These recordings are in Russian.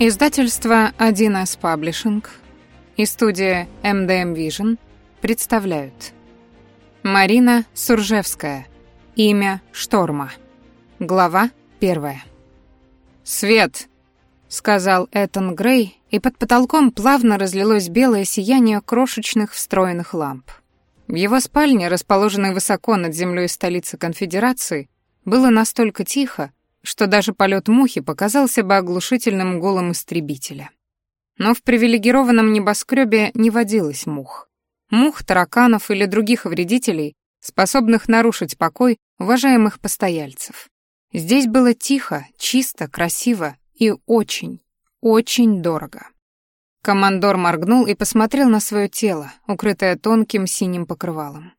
Издательство 1С Паблишинг и студия MDM Vision представляют Марина Суржевская. Имя Шторма. Глава первая. «Свет!» — сказал Этан Грей, и под потолком плавно разлилось белое сияние крошечных встроенных ламп. В его спальне, расположенной высоко над землей столицы Конфедерации, было настолько тихо, что даже полет мухи показался бы оглушительным голом истребителя. Но в привилегированном небоскребе не водилось мух. Мух, тараканов или других вредителей, способных нарушить покой уважаемых постояльцев. Здесь было тихо, чисто, красиво и очень, очень дорого. Командор моргнул и посмотрел на свое тело, укрытое тонким синим покрывалом.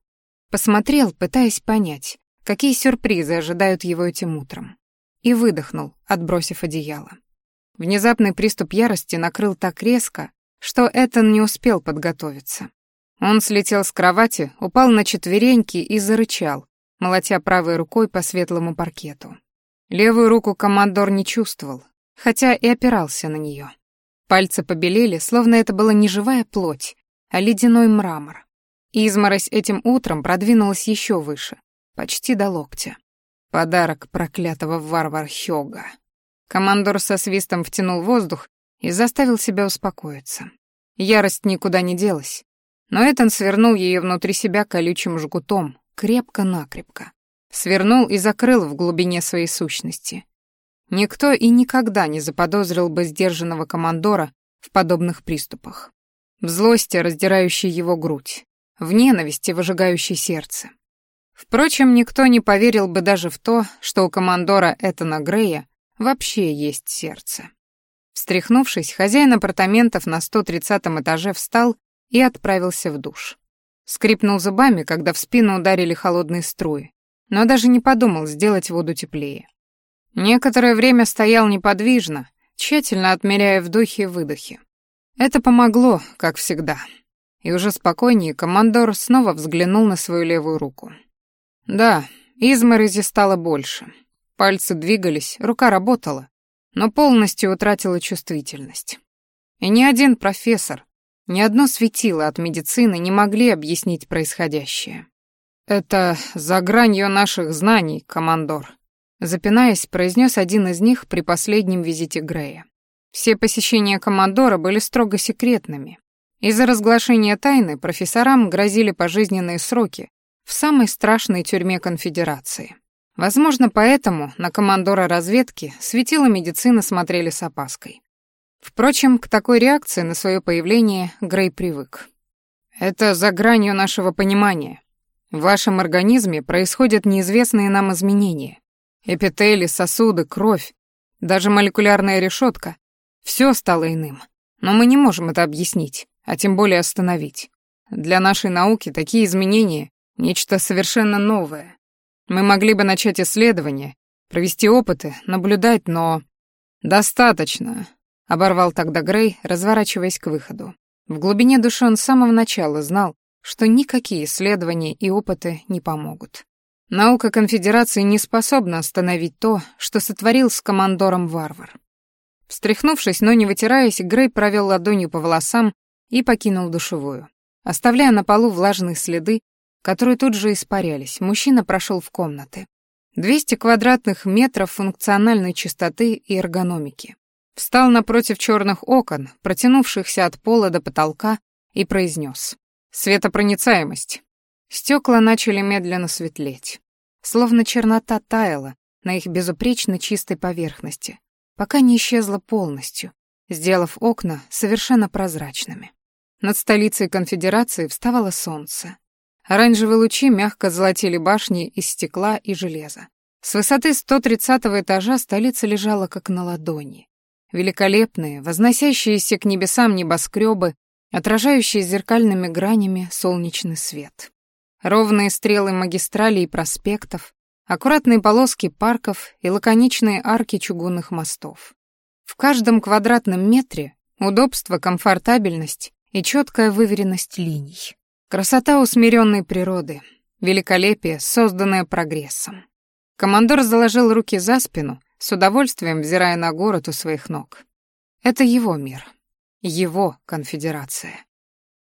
Посмотрел, пытаясь понять, какие сюрпризы ожидают его этим утром и выдохнул, отбросив одеяло. Внезапный приступ ярости накрыл так резко, что Этан не успел подготовиться. Он слетел с кровати, упал на четвереньки и зарычал, молотя правой рукой по светлому паркету. Левую руку командор не чувствовал, хотя и опирался на нее. Пальцы побелели, словно это была не живая плоть, а ледяной мрамор. Изморозь этим утром продвинулась еще выше, почти до локтя. Подарок проклятого варвар Хёга. Командор со свистом втянул воздух и заставил себя успокоиться. Ярость никуда не делась, но Этан свернул ее внутри себя колючим жгутом, крепко-накрепко. Свернул и закрыл в глубине своей сущности. Никто и никогда не заподозрил бы сдержанного командора в подобных приступах. В злости, раздирающей его грудь, в ненависти, выжигающей сердце. Впрочем, никто не поверил бы даже в то, что у командора Этана Грея вообще есть сердце. Встряхнувшись, хозяин апартаментов на 130 этаже встал и отправился в душ. Скрипнул зубами, когда в спину ударили холодные струи, но даже не подумал сделать воду теплее. Некоторое время стоял неподвижно, тщательно отмеряя вдохи и выдохи. Это помогло, как всегда. И уже спокойнее командор снова взглянул на свою левую руку. Да, изморози стало больше. Пальцы двигались, рука работала, но полностью утратила чувствительность. И ни один профессор, ни одно светило от медицины не могли объяснить происходящее. «Это за гранью наших знаний, командор», запинаясь, произнес один из них при последнем визите Грея. Все посещения командора были строго секретными. Из-за разглашения тайны профессорам грозили пожизненные сроки в самой страшной тюрьме конфедерации. Возможно, поэтому на командора разведки светила медицины смотрели с опаской. Впрочем, к такой реакции на свое появление Грей привык. Это за гранью нашего понимания. В вашем организме происходят неизвестные нам изменения. Эпители, сосуды, кровь, даже молекулярная решетка. Все стало иным. Но мы не можем это объяснить, а тем более остановить. Для нашей науки такие изменения Нечто совершенно новое. Мы могли бы начать исследование, провести опыты, наблюдать, но... Достаточно, оборвал тогда Грей, разворачиваясь к выходу. В глубине души он с самого начала знал, что никакие исследования и опыты не помогут. Наука конфедерации не способна остановить то, что сотворил с командором варвар. Встряхнувшись, но не вытираясь, Грей провел ладонью по волосам и покинул душевую, оставляя на полу влажные следы которые тут же испарялись, мужчина прошел в комнаты. 200 квадратных метров функциональной чистоты и эргономики. Встал напротив черных окон, протянувшихся от пола до потолка, и произнес: «Светопроницаемость». Стекла начали медленно светлеть. Словно чернота таяла на их безупречно чистой поверхности, пока не исчезла полностью, сделав окна совершенно прозрачными. Над столицей конфедерации вставало солнце, Оранжевые лучи мягко золотили башни из стекла и железа. С высоты 130 этажа столица лежала как на ладони. Великолепные, возносящиеся к небесам небоскребы, отражающие зеркальными гранями солнечный свет. Ровные стрелы магистралей и проспектов, аккуратные полоски парков и лаконичные арки чугунных мостов. В каждом квадратном метре удобство, комфортабельность и четкая выверенность линий. Красота усмиренной природы, великолепие, созданное прогрессом. Командор заложил руки за спину, с удовольствием взирая на город у своих ног. Это его мир. Его конфедерация.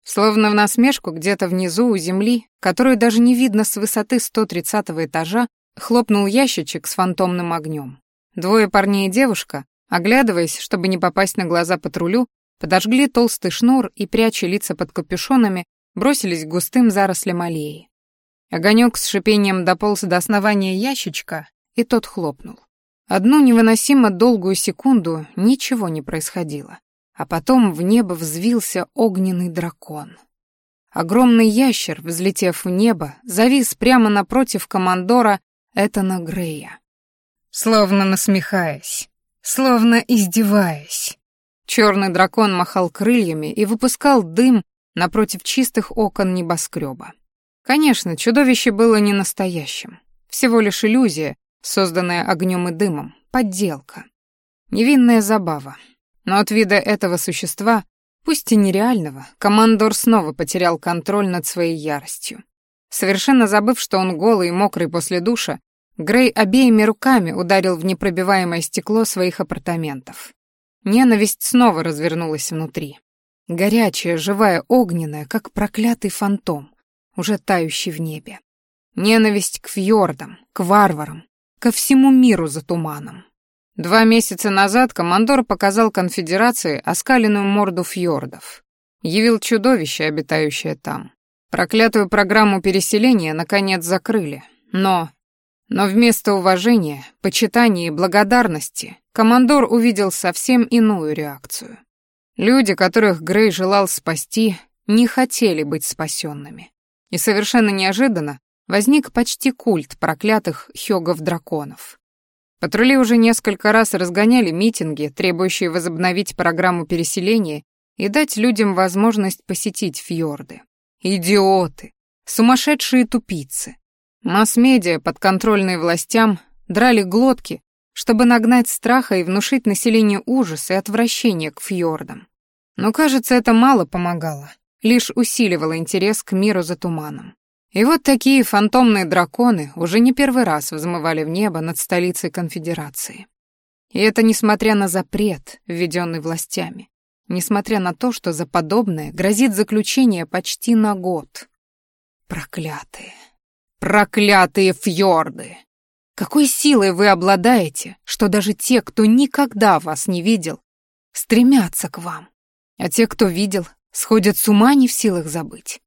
Словно в насмешку где-то внизу у земли, которую даже не видно с высоты 130 этажа, хлопнул ящичек с фантомным огнем. Двое парней и девушка, оглядываясь, чтобы не попасть на глаза патрулю, подожгли толстый шнур и, пряча лица под капюшонами, бросились к густым зарослям аллеи. Огонек с шипением дополз до основания ящичка, и тот хлопнул. Одну невыносимо долгую секунду ничего не происходило, а потом в небо взвился огненный дракон. Огромный ящер, взлетев в небо, завис прямо напротив командора Этана Грея. Словно насмехаясь, словно издеваясь. Черный дракон махал крыльями и выпускал дым напротив чистых окон небоскреба. Конечно, чудовище было не настоящим. Всего лишь иллюзия, созданная огнем и дымом, подделка. Невинная забава. Но от вида этого существа, пусть и нереального, командор снова потерял контроль над своей яростью. Совершенно забыв, что он голый и мокрый после душа, Грей обеими руками ударил в непробиваемое стекло своих апартаментов. Ненависть снова развернулась внутри. Горячая, живая, огненная, как проклятый фантом, уже тающий в небе. Ненависть к фьордам, к варварам, ко всему миру за туманом. Два месяца назад командор показал конфедерации оскаленную морду фьордов. Явил чудовище, обитающее там. Проклятую программу переселения наконец закрыли, но но вместо уважения, почитания и благодарности командор увидел совсем иную реакцию. Люди, которых Грей желал спасти, не хотели быть спасенными. И совершенно неожиданно возник почти культ проклятых хёгов-драконов. Патрули уже несколько раз разгоняли митинги, требующие возобновить программу переселения и дать людям возможность посетить фьорды. Идиоты! Сумасшедшие тупицы! Масс-медиа, подконтрольные властям, драли глотки, чтобы нагнать страха и внушить населению ужас и отвращение к фьордам. Но, кажется, это мало помогало, лишь усиливало интерес к миру за туманом. И вот такие фантомные драконы уже не первый раз взмывали в небо над столицей конфедерации. И это несмотря на запрет, введенный властями, несмотря на то, что за подобное грозит заключение почти на год. Проклятые. Проклятые фьорды! Какой силой вы обладаете, что даже те, кто никогда вас не видел, стремятся к вам, а те, кто видел, сходят с ума не в силах забыть.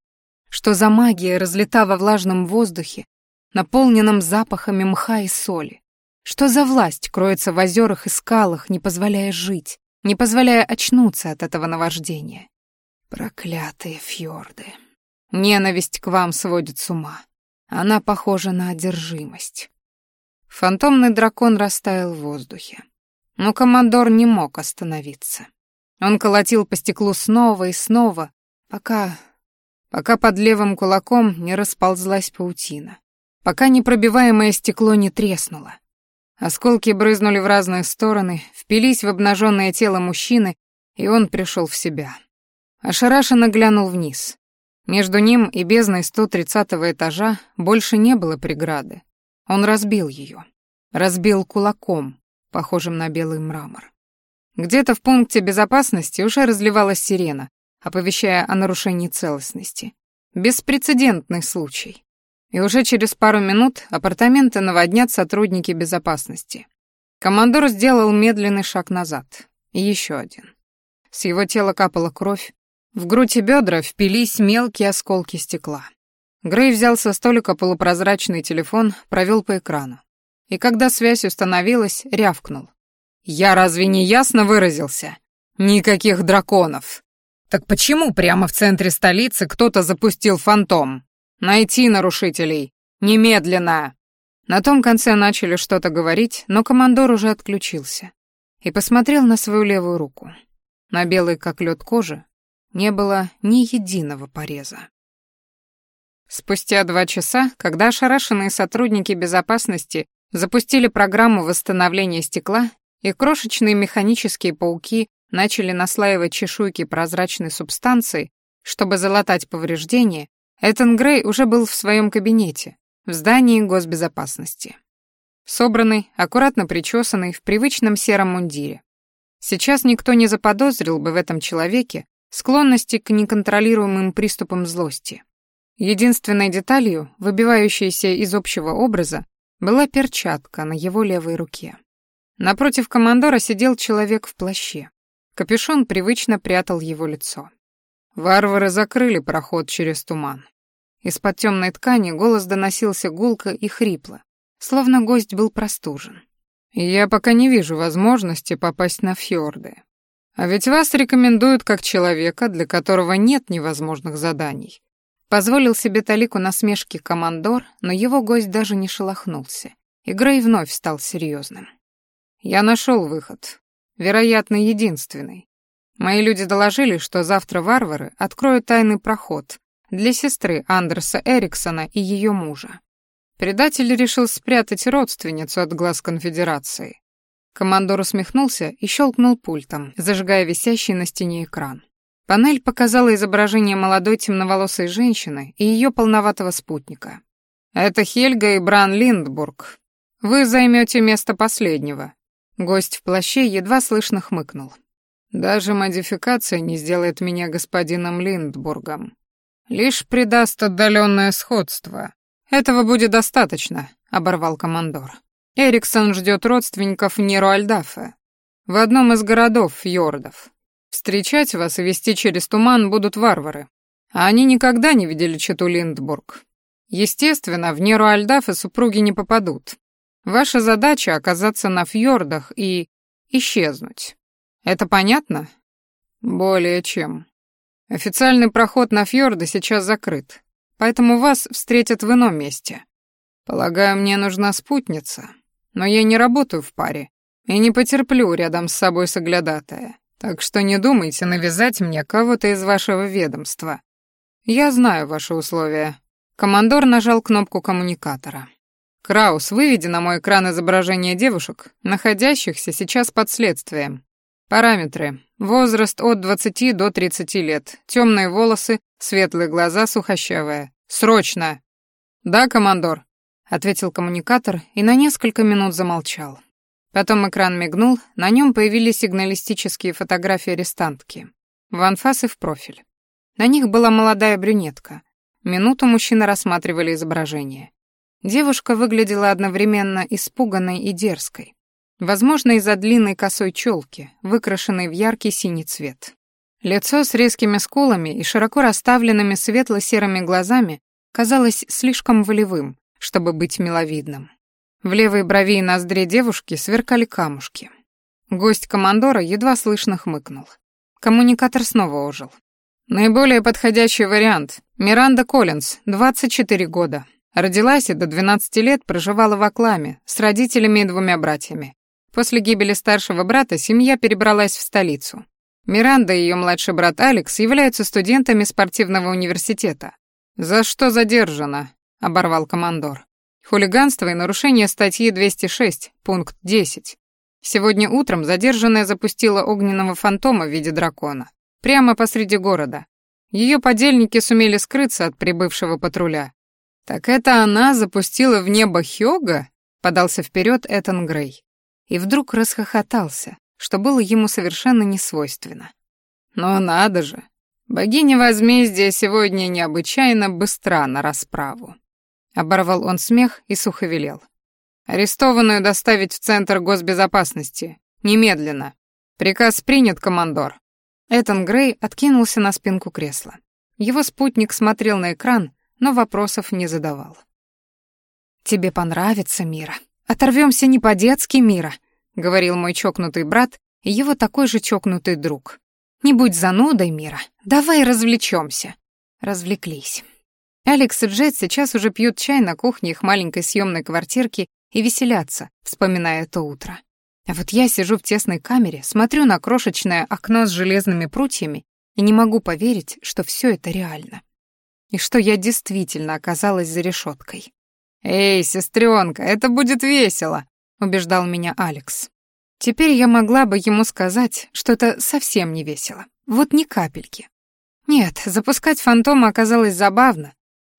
Что за магия разлета во влажном воздухе, наполненном запахами мха и соли? Что за власть кроется в озерах и скалах, не позволяя жить, не позволяя очнуться от этого наваждения? Проклятые фьорды. Ненависть к вам сводит с ума. Она похожа на одержимость. Фантомный дракон растаял в воздухе. Но командор не мог остановиться. Он колотил по стеклу снова и снова, пока... пока под левым кулаком не расползлась паутина, пока непробиваемое стекло не треснуло. Осколки брызнули в разные стороны, впились в обнаженное тело мужчины, и он пришел в себя. Ошарашенно глянул вниз. Между ним и бездной 130-го этажа больше не было преграды. Он разбил ее. Разбил кулаком, похожим на белый мрамор. Где-то в пункте безопасности уже разливалась сирена, оповещая о нарушении целостности. Беспрецедентный случай. И уже через пару минут апартаменты наводнят сотрудники безопасности. Командор сделал медленный шаг назад. И еще один. С его тела капала кровь, в грудь и бедра впились мелкие осколки стекла. Грей взял со столика полупрозрачный телефон, провел по экрану. И когда связь установилась, рявкнул. «Я разве не ясно выразился? Никаких драконов!» «Так почему прямо в центре столицы кто-то запустил фантом? Найти нарушителей! Немедленно!» На том конце начали что-то говорить, но командор уже отключился и посмотрел на свою левую руку. На белой как лед кожи не было ни единого пореза. Спустя два часа, когда ошарашенные сотрудники безопасности запустили программу восстановления стекла, и крошечные механические пауки начали наслаивать чешуйки прозрачной субстанции, чтобы залатать повреждения, Этан Грей уже был в своем кабинете, в здании госбезопасности. Собранный, аккуратно причесанный, в привычном сером мундире. Сейчас никто не заподозрил бы в этом человеке склонности к неконтролируемым приступам злости. Единственной деталью, выбивающейся из общего образа, была перчатка на его левой руке. Напротив командора сидел человек в плаще. Капюшон привычно прятал его лицо. Варвары закрыли проход через туман. Из-под темной ткани голос доносился гулко и хрипло, словно гость был простужен. «Я пока не вижу возможности попасть на фьорды. А ведь вас рекомендуют как человека, для которого нет невозможных заданий. Позволил себе талику насмешки командор, но его гость даже не шелохнулся. И вновь стал серьезным. «Я нашел выход. Вероятно, единственный. Мои люди доложили, что завтра варвары откроют тайный проход для сестры Андерса Эриксона и ее мужа. Предатель решил спрятать родственницу от глаз конфедерации. Командор усмехнулся и щелкнул пультом, зажигая висящий на стене экран. Панель показала изображение молодой темноволосой женщины и ее полноватого спутника. «Это Хельга и Бран Линдбург. Вы займете место последнего». Гость в плаще едва слышно хмыкнул. «Даже модификация не сделает меня господином Линдбургом. Лишь придаст отдаленное сходство. Этого будет достаточно», — оборвал командор. «Эриксон ждет родственников Неру Альдафа в одном из городов Фьордов. Встречать вас и вести через туман будут варвары. А они никогда не видели Чету Линдбург. Естественно, в Неру Альдафа супруги не попадут. Ваша задача — оказаться на фьордах и исчезнуть. Это понятно? Более чем. Официальный проход на фьорды сейчас закрыт, поэтому вас встретят в ином месте. Полагаю, мне нужна спутница, но я не работаю в паре и не потерплю рядом с собой соглядатая. Так что не думайте навязать мне кого-то из вашего ведомства. Я знаю ваши условия. Командор нажал кнопку коммуникатора. Краус, выведи на мой экран изображение девушек, находящихся сейчас под следствием. Параметры. Возраст от 20 до 30 лет. Темные волосы, светлые глаза, сухощавая. Срочно. Да, командор, ответил коммуникатор и на несколько минут замолчал. Потом экран мигнул, на нем появились сигналистические фотографии арестантки. В анфас и в профиль. На них была молодая брюнетка. Минуту мужчины рассматривали изображение. Девушка выглядела одновременно испуганной и дерзкой. Возможно, из-за длинной косой челки, выкрашенной в яркий синий цвет. Лицо с резкими скулами и широко расставленными светло-серыми глазами казалось слишком волевым, чтобы быть миловидным. В левой брови и ноздре девушки сверкали камушки. Гость командора едва слышно хмыкнул. Коммуникатор снова ожил. Наиболее подходящий вариант. Миранда Коллинз, 24 года. Родилась и до 12 лет проживала в Акламе с родителями и двумя братьями. После гибели старшего брата семья перебралась в столицу. Миранда и ее младший брат Алекс являются студентами спортивного университета. «За что задержана?» — оборвал командор. Хулиганство и нарушение статьи 206, пункт 10. Сегодня утром задержанная запустила огненного фантома в виде дракона. Прямо посреди города. Ее подельники сумели скрыться от прибывшего патруля. «Так это она запустила в небо Хёга?» — подался вперед Этан Грей. И вдруг расхохотался, что было ему совершенно несвойственно. «Но надо же! Богиня возмездия сегодня необычайно быстра на расправу». Оборвал он смех и сухо велел. «Арестованную доставить в Центр госбезопасности. Немедленно. Приказ принят, командор». Этан Грей откинулся на спинку кресла. Его спутник смотрел на экран, но вопросов не задавал. «Тебе понравится, Мира. Оторвемся не по-детски, Мира», — говорил мой чокнутый брат и его такой же чокнутый друг. «Не будь занудой, Мира. Давай развлечемся». Развлеклись. Алекс и Джет сейчас уже пьют чай на кухне их маленькой съемной квартирки и веселятся, вспоминая это утро. А вот я сижу в тесной камере, смотрю на крошечное окно с железными прутьями и не могу поверить, что все это реально. И что я действительно оказалась за решеткой. «Эй, сестренка, это будет весело», — убеждал меня Алекс. Теперь я могла бы ему сказать, что это совсем не весело. Вот ни капельки. Нет, запускать фантома оказалось забавно,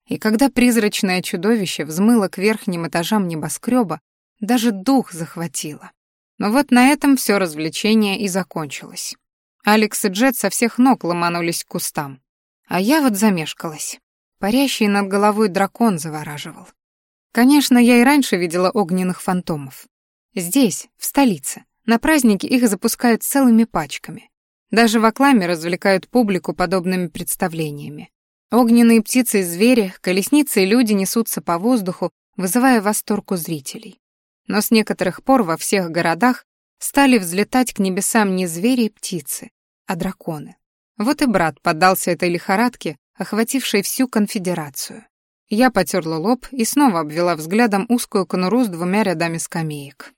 и когда призрачное чудовище взмыло к верхним этажам небоскреба, даже дух захватило. Но вот на этом все развлечение и закончилось. Алекс и Джет со всех ног ломанулись к кустам. А я вот замешкалась. Парящий над головой дракон завораживал. Конечно, я и раньше видела огненных фантомов. Здесь, в столице, на праздники их запускают целыми пачками. Даже в Акламе развлекают публику подобными представлениями. Огненные птицы и звери, колесницы и люди несутся по воздуху, вызывая восторг у зрителей. Но с некоторых пор во всех городах стали взлетать к небесам не звери и птицы, а драконы. Вот и брат поддался этой лихорадке, охватившей всю конфедерацию. Я потерла лоб и снова обвела взглядом узкую конуру с двумя рядами скамеек.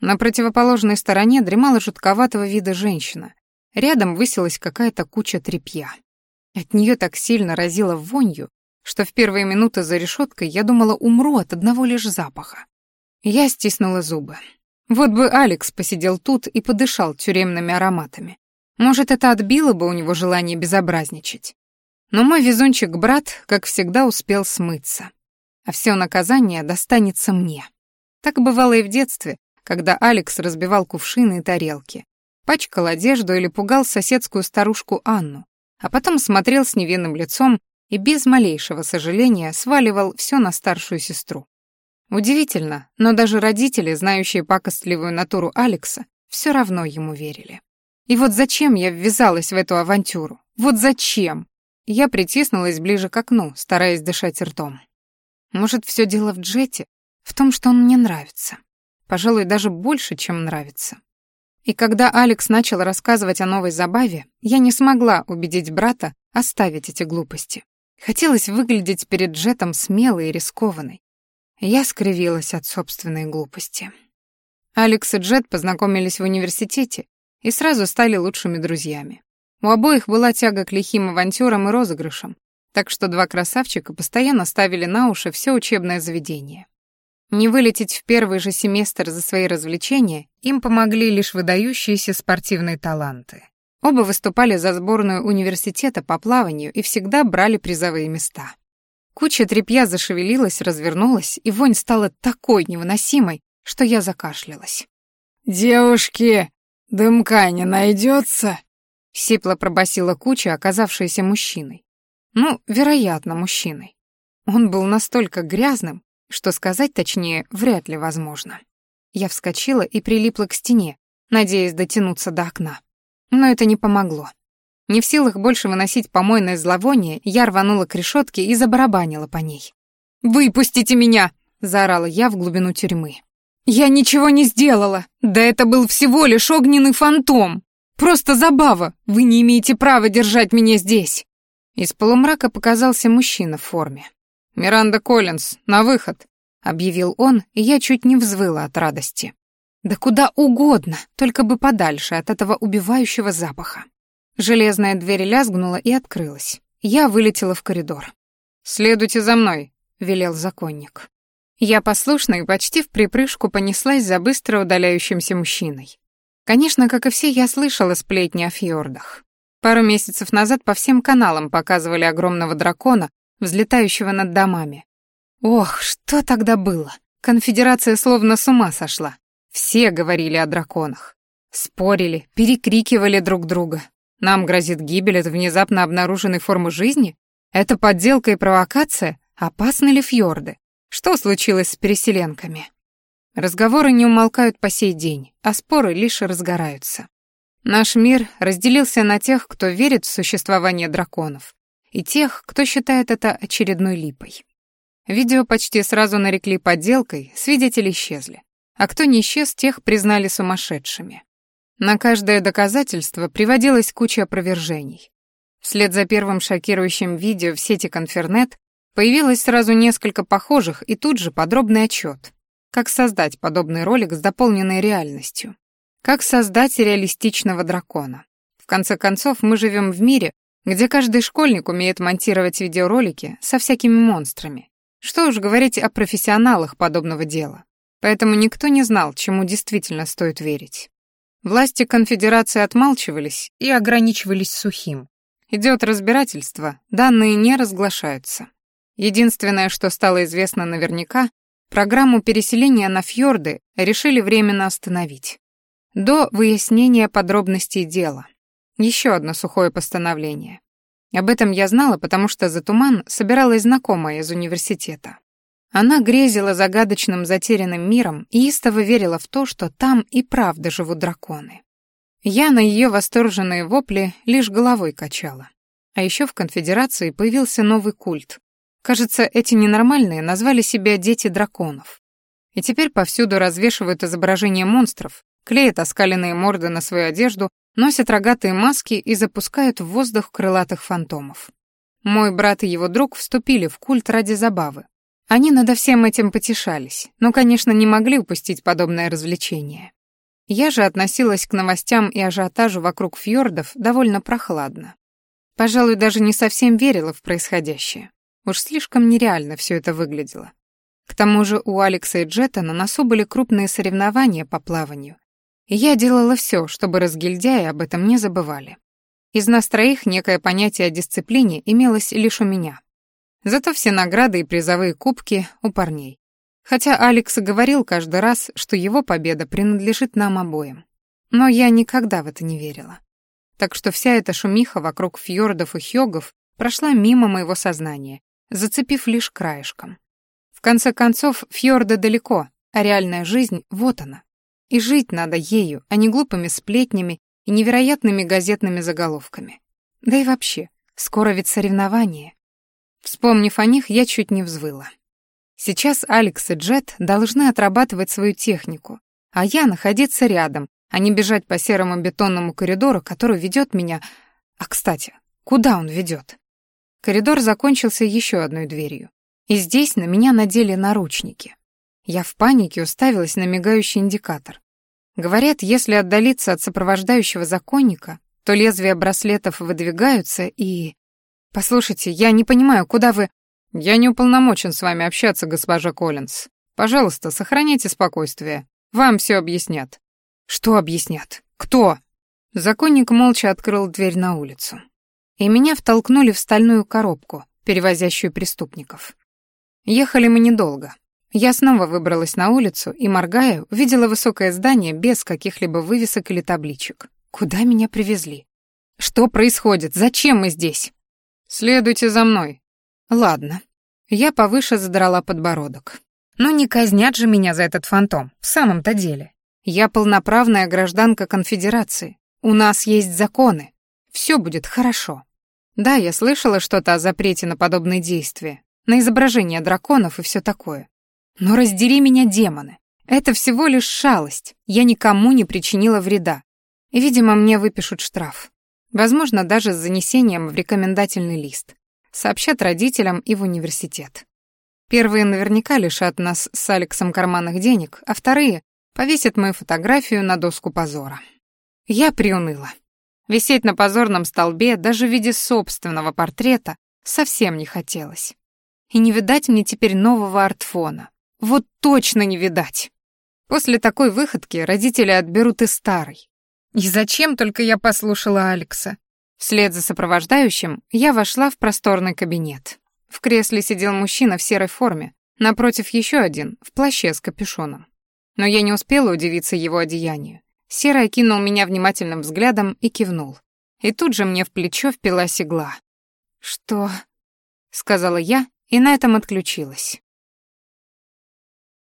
На противоположной стороне дремала жутковатого вида женщина. Рядом высилась какая-то куча тряпья. От нее так сильно разило вонью, что в первые минуты за решеткой я думала умру от одного лишь запаха. Я стиснула зубы. Вот бы Алекс посидел тут и подышал тюремными ароматами. Может, это отбило бы у него желание безобразничать. Но мой везунчик-брат, как всегда, успел смыться. А все наказание достанется мне. Так бывало и в детстве, когда Алекс разбивал кувшины и тарелки, пачкал одежду или пугал соседскую старушку Анну, а потом смотрел с невинным лицом и без малейшего сожаления сваливал все на старшую сестру. Удивительно, но даже родители, знающие пакостливую натуру Алекса, все равно ему верили. И вот зачем я ввязалась в эту авантюру? Вот зачем? Я притиснулась ближе к окну, стараясь дышать ртом. Может, все дело в Джете, в том, что он мне нравится. Пожалуй, даже больше, чем нравится. И когда Алекс начал рассказывать о новой забаве, я не смогла убедить брата оставить эти глупости. Хотелось выглядеть перед Джетом смелой и рискованной, я скривилась от собственной глупости. Алекс и Джет познакомились в университете и сразу стали лучшими друзьями. У обоих была тяга к лихим авантюрам и розыгрышам, так что два красавчика постоянно ставили на уши все учебное заведение. Не вылететь в первый же семестр за свои развлечения им помогли лишь выдающиеся спортивные таланты. Оба выступали за сборную университета по плаванию и всегда брали призовые места. Куча тряпья зашевелилась, развернулась, и вонь стала такой невыносимой, что я закашлялась. «Девушки, дымка не найдется?» — сипло пробасила куча, оказавшаяся мужчиной. Ну, вероятно, мужчиной. Он был настолько грязным, что сказать точнее вряд ли возможно. Я вскочила и прилипла к стене, надеясь дотянуться до окна. Но это не помогло. Не в силах больше выносить помойное зловоние, я рванула к решетке и забарабанила по ней. «Выпустите меня!» — заорала я в глубину тюрьмы. «Я ничего не сделала! Да это был всего лишь огненный фантом! Просто забава! Вы не имеете права держать меня здесь!» Из полумрака показался мужчина в форме. «Миранда Коллинз, на выход!» — объявил он, и я чуть не взвыла от радости. «Да куда угодно, только бы подальше от этого убивающего запаха». Железная дверь лязгнула и открылась. Я вылетела в коридор. «Следуйте за мной», — велел законник. Я послушно и почти в припрыжку понеслась за быстро удаляющимся мужчиной. Конечно, как и все, я слышала сплетни о фьордах. Пару месяцев назад по всем каналам показывали огромного дракона, взлетающего над домами. Ох, что тогда было? Конфедерация словно с ума сошла. Все говорили о драконах. Спорили, перекрикивали друг друга, нам грозит гибель от внезапно обнаруженной формы жизни? Это подделка и провокация? Опасны ли фьорды? Что случилось с переселенками? Разговоры не умолкают по сей день, а споры лишь разгораются. Наш мир разделился на тех, кто верит в существование драконов, и тех, кто считает это очередной липой. Видео почти сразу нарекли подделкой, свидетели исчезли. А кто не исчез, тех признали сумасшедшими. На каждое доказательство приводилась куча опровержений. Вслед за первым шокирующим видео в сети Конфернет появилось сразу несколько похожих и тут же подробный отчет. Как создать подобный ролик с дополненной реальностью? Как создать реалистичного дракона? В конце концов, мы живем в мире, где каждый школьник умеет монтировать видеоролики со всякими монстрами. Что уж говорить о профессионалах подобного дела. Поэтому никто не знал, чему действительно стоит верить. Власти конфедерации отмалчивались и ограничивались сухим. Идет разбирательство, данные не разглашаются. Единственное, что стало известно наверняка, программу переселения на фьорды решили временно остановить. до выяснения подробностей дела. Еще одно сухое постановление. Об этом я знала, потому что за туман собиралась знакомая из университета. Она грезила загадочным затерянным миром и истово верила в то, что там и правда живут драконы. Я на ее восторженные вопли лишь головой качала. А еще в конфедерации появился новый культ. Кажется, эти ненормальные назвали себя «дети драконов». И теперь повсюду развешивают изображения монстров, клеят оскаленные морды на свою одежду, носят рогатые маски и запускают в воздух крылатых фантомов. Мой брат и его друг вступили в культ ради забавы. Они над всем этим потешались, но, конечно, не могли упустить подобное развлечение. Я же относилась к новостям и ажиотажу вокруг фьордов довольно прохладно. Пожалуй, даже не совсем верила в происходящее. Уж слишком нереально все это выглядело. К тому же у Алекса и Джета на носу были крупные соревнования по плаванию, и я делала все, чтобы разгильдяи об этом не забывали. Из нас троих некое понятие о дисциплине имелось лишь у меня. Зато все награды и призовые кубки у парней. Хотя Алекс говорил каждый раз, что его победа принадлежит нам обоим. Но я никогда в это не верила. Так что вся эта шумиха вокруг фьордов и хёгов прошла мимо моего сознания, зацепив лишь краешком. В конце концов, фьорды далеко, а реальная жизнь — вот она. И жить надо ею, а не глупыми сплетнями и невероятными газетными заголовками. Да и вообще, скоро ведь соревнования. Вспомнив о них, я чуть не взвыла. Сейчас Алекс и Джет должны отрабатывать свою технику, а я находиться рядом, а не бежать по серому бетонному коридору, который ведет меня... А, кстати, куда он ведет? Коридор закончился еще одной дверью. И здесь на меня надели наручники. Я в панике уставилась на мигающий индикатор. Говорят, если отдалиться от сопровождающего законника, то лезвия браслетов выдвигаются и... Послушайте, я не понимаю, куда вы... Я не уполномочен с вами общаться, госпожа Коллинз. Пожалуйста, сохраняйте спокойствие. Вам все объяснят. Что объяснят? Кто? Законник молча открыл дверь на улицу. И меня втолкнули в стальную коробку, перевозящую преступников. Ехали мы недолго. Я снова выбралась на улицу и, моргая, увидела высокое здание без каких-либо вывесок или табличек. Куда меня привезли? Что происходит? Зачем мы здесь? Следуйте за мной. Ладно. Я повыше задрала подбородок. Но не казнят же меня за этот фантом, в самом-то деле. Я полноправная гражданка конфедерации. У нас есть законы. Все будет хорошо. Да, я слышала что-то о запрете на подобные действия, на изображение драконов и все такое. Но раздери меня, демоны. Это всего лишь шалость. Я никому не причинила вреда. И, видимо, мне выпишут штраф. Возможно, даже с занесением в рекомендательный лист. Сообщат родителям и в университет. Первые наверняка лишат нас с Алексом карманных денег, а вторые повесят мою фотографию на доску позора. Я приуныла. Висеть на позорном столбе даже в виде собственного портрета совсем не хотелось. И не видать мне теперь нового артфона. Вот точно не видать. После такой выходки родители отберут и старый. И зачем только я послушала Алекса? Вслед за сопровождающим я вошла в просторный кабинет. В кресле сидел мужчина в серой форме, напротив еще один, в плаще с капюшоном. Но я не успела удивиться его одеянию. Серый окинул меня внимательным взглядом и кивнул. И тут же мне в плечо впилась игла. «Что?» — сказала я, и на этом отключилась.